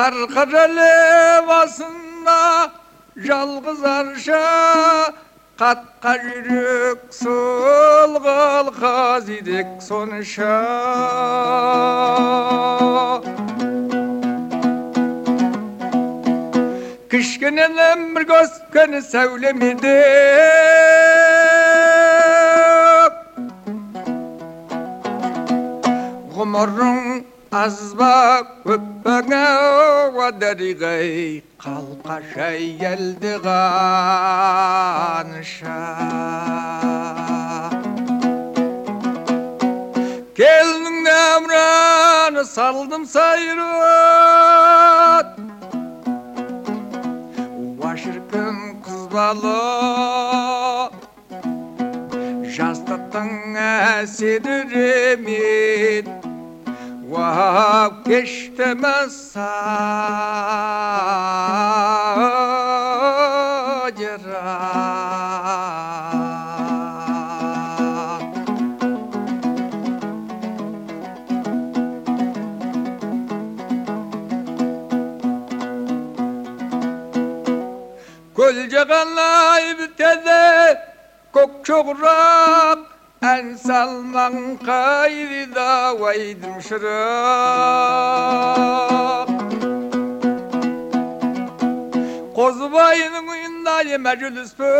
қарқаралы басында жалғыз арша қатқа жүрек сол қалқазидек сонша кішкенелен бір көзкені сәулем еді ғұмырың аз ба көп пе дариғай қалқашай елді қаныша келінің нәмраны салдым сайрат уа шіркін қыз бала жастықтың әсері ремет Vazgeç demez Gölce kanlayıp teze kok çok rahat ән салмаң қайда уайдым шырақ қозыбайының үйінде мәжіліс көп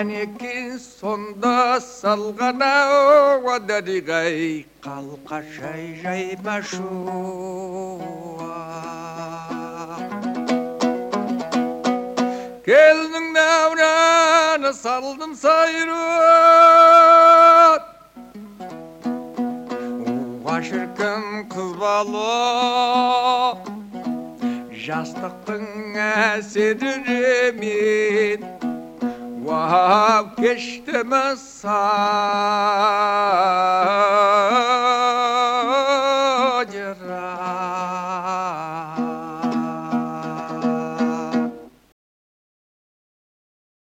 әнекей сонда салған ауа дариғай қалқашай жаймашуа келінің дәураны салдым сайрат уа шіркін қыз бала жастықтың әсері ремет уа кешті